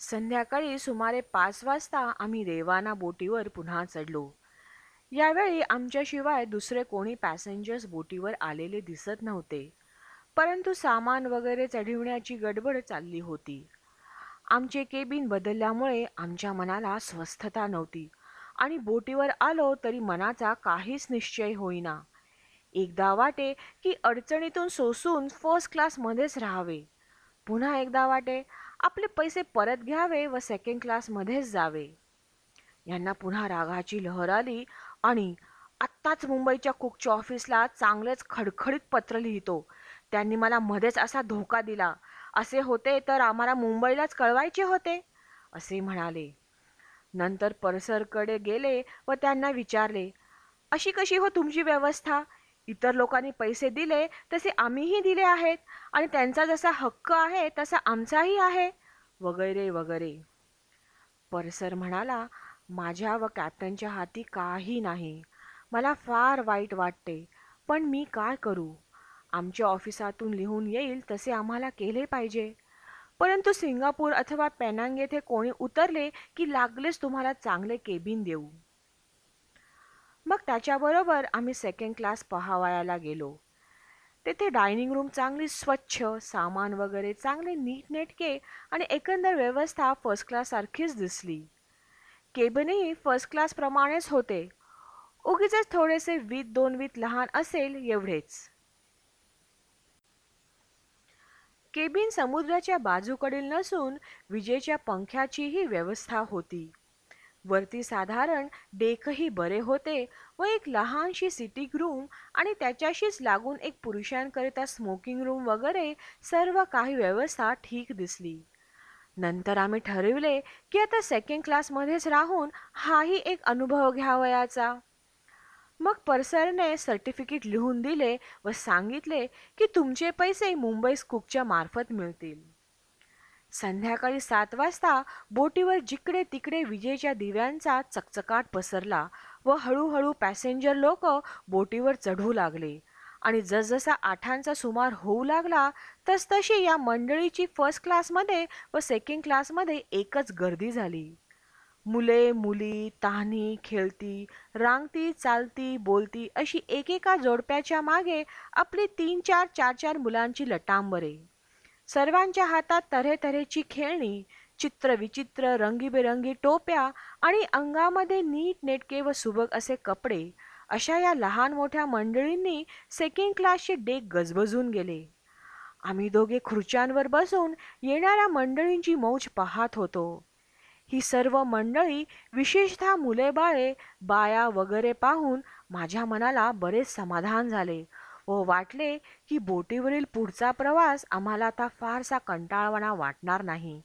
संध्याकाळी सुमारे पाच वाजता आम्ही रेवाना बोटीवर पुन्हा चढलो. यावेळी आमच्याशिवाय दुसरे कोणी पॅसेंजर्स बोटीवर आलेले दिसत नव्हते. परंतु सामान वगैरे चढविण्याची गडबड चालली होती. आमचे केबिन बदलल्यामुळे आमच्या मनाला स्वस्थता नव्हती आणि बोटीवर आलो तरी मनाचा काहीच निश्चय होईना. एकदा वाटे की अडचणीतून सोसून फर्स्ट क्लासमध्येच राहावे. पुन्हा एकदा वाटे आपले पैसे परत घ्यावे व सेकंड क्लासमध्येच जावे. यांना पुन्हा रागाची लहर आली आणि आत्ताच मुंबईच्या कुकच्या ऑफिसला चांगलेच खडखडीत पत्र लिहितो. त्यांनी मला मध्येच असा धोका दिला. असे होते तर आम्हाला मुंबईलाच कळवायचे होते असे म्हणाले. नंतर परसरकडे गेले व त्यांना विचारले अशी कशी हो तुमची व्यवस्था? इतर लोकांनी पैसे दिले तसे आम्हीही दिले आहेत. आणि त्यांचा जसा हक्क आहे तसा आमचाही आहे. वगैरे वगैरे. परसर म्हणाला माझ्या व कॅप्टनच्या हाती काही नाही. मला फार वाईट वाटते. पण मी काय करू? आमच्या ऑफिसातून लिहून येईल तसे आम्हाला केले पाहिजे. परंतु सिंगापूर अथवा पेनांग येथे कोणी उतरले की लागलेच तुम्हाला चांगले केबिन देऊ. मग त्याच्याबरोबर आम्ही सेकंड क्लास पहावायला गेलो. तेथे डायनिंग रूम चांगली स्वच्छ सामान वगैरे चांगले नीटनेटके आणि एकंदर व्यवस्था फर्स्ट क्लाससारखीच दिसली. केबिनही फर्स्ट क्लासप्रमाणेच होते. उगीच थोडेसे वीत दोन वीत लहान असेल एवढेच. केबिन समुद्राच्या बाजूकडील नसून विजेच्या पंख्याचीही व्यवस्था होती. वरती साधारण डेकही बरे होते व एक लहानशी सिटिंग रूम आणि त्याच्याशीच लागून एक पुरुषांकरिता स्मोकिंग रूम वगैरे सर्व काही व्यवस्था ठीक दिसली. नंतर आम्ही ठरविले की आता सेकंड क्लासमध्येच राहून हाही एक अनुभव घ्यावयाचा. मग परसरने सर्टिफिकेट लिहून दिले व सांगितले की तुमचे पैसे मुंबई स्कूपच्या मार्फत मिळतील. संध्याकाळी सात वाजता बोटीवर जिकडे तिकडे विजेच्या दिव्यांचा चकचकाट पसरला व हळूहळू पॅसेंजर लोक बोटीवर चढू लागले. आणि जसजसा आठांचा सुमार होऊ लागला तसतशी या मंडळीची फर्स्ट क्लासमध्ये व सेकंड क्लासमध्ये एकच गर्दी झाली. मुले मुली तहानी खेळती रांगती चालती बोलती अशी एकेका जोडप्याच्या मागे आपली तीन चार चार चार मुलांची लटांबरे. सर्वांच्या हातात तऱ्हेतऱ्हेची खेळणी चित्रविचित्र रंगीबेरंगी टोप्या आणि अंगामध्ये नीट नेटके व सुबक असे कपडे अशा या लहान मोठ्या मंडळींनी सेकंड क्लासचे डेक गजबजून गेले. आम्ही दोघे खुर्च्यांवर बसून येणाऱ्या मंडळींची मौज पाहत होतो. ही सर्व मंडळी विशेषतः मुले बाळे बाया वगैरे पाहून माझ्या मनाला बरेच समाधान झाले. व वाटले की बोटीवरील पुढचा प्रवास आम्हाला आता फारसा कंटाळवाणा वाटणार नाही.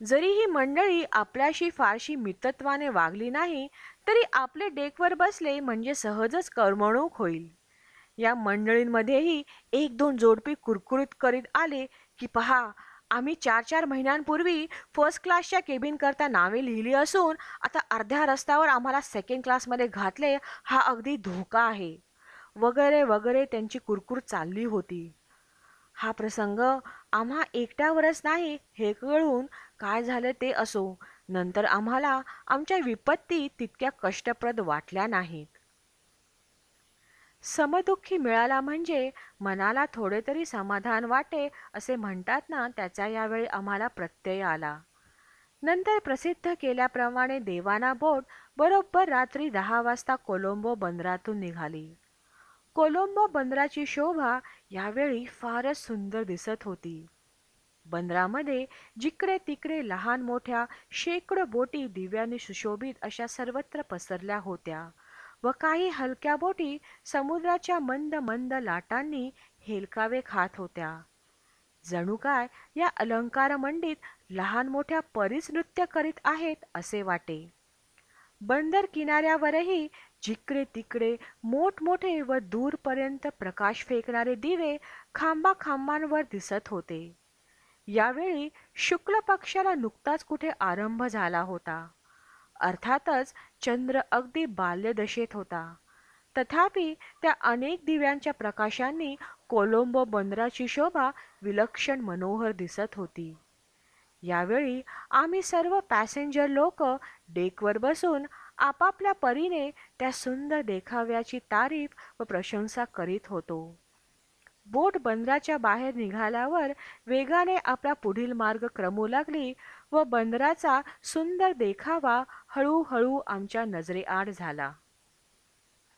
जरी ही मंडळी आपल्याशी फारशी मितत्वाने वागली नाही तरी आपले डेकवर बसले म्हणजे सहजच करमणूक होईल. या मंडळींमध्येही एक दोन जोडपी कुरकुरीत करीत आले की पहा आम्ही चार चार महिन्यांपूर्वी फर्स्ट क्लासच्या केबिन करता नावे लिहिली असून आता अर्ध्या रस्त्यावर आम्हाला सेकंड क्लासमध्ये घातले हा अगदी धोका आहे. वगैरे वगैरे त्यांची कुरकुर चालली होती. हा प्रसंग आम्हा एकट्यावरच नाही हे कळून काय झालं ते असो. नंतर आम्हाला आमच्या विपत्ती तितक्या कष्टप्रद वाटल्या नाहीत. समदुःखी मिळाला म्हणजे मनाला थोडे तरी समाधान वाटे असे म्हणतात ना त्याचा यावेळी आम्हाला प्रत्यय आला. नंतर प्रसिद्ध केल्याप्रमाणे देवाना बोट बरोबर रात्री दहा वाजता कोलंबो बंदरातून निघाली. कोलंबो बंदराची शोभा यावेळी फारच सुंदर दिसत होती. बंदरामध्ये जिकडे तिकडे लहान मोठ्या शेकडो बोटी दिव्यांनी सुशोभित अशा सर्वत्र पसरल्या होत्या व काही हलक्या बोटी समुद्राच्या मंद मंद लाटांनी हेलकावे खात होत्या. जणू काय या अलंकार मंडीत लहान मोठ्या परीच नृत्य करीत आहेत असे वाटे. बंदर किनाऱ्यावरही जिकडे तिकडे मोठमोठे व दूरपर्यंत प्रकाश फेकणारे दिवे खांबा खांबांवर दिसत होते. यावेळी शुक्ल पक्षाला नुकताच कुठे आरंभ झाला होता. अर्थातच चंद्र अगदी बाल्यदशेत होता. तथापि त्या अनेक दिव्यांच्या प्रकाशांनी कोलंबो बंदराची शोभा विलक्षण मनोहर दिसत होती. यावेळी आम्ही सर्व पॅसेंजर लोक डेकवर बसून आपापल्या परीने त्या सुंदर देखाव्याची तारीफ व प्रशंसा करीत होतो. बोट बंदराच्या बाहेर निघाल्यावर वेगाने आपला पुढील मार्ग क्रमू लागली व बंदराचा सुंदर देखावा हळूहळू आमच्या नजरेआड झाला.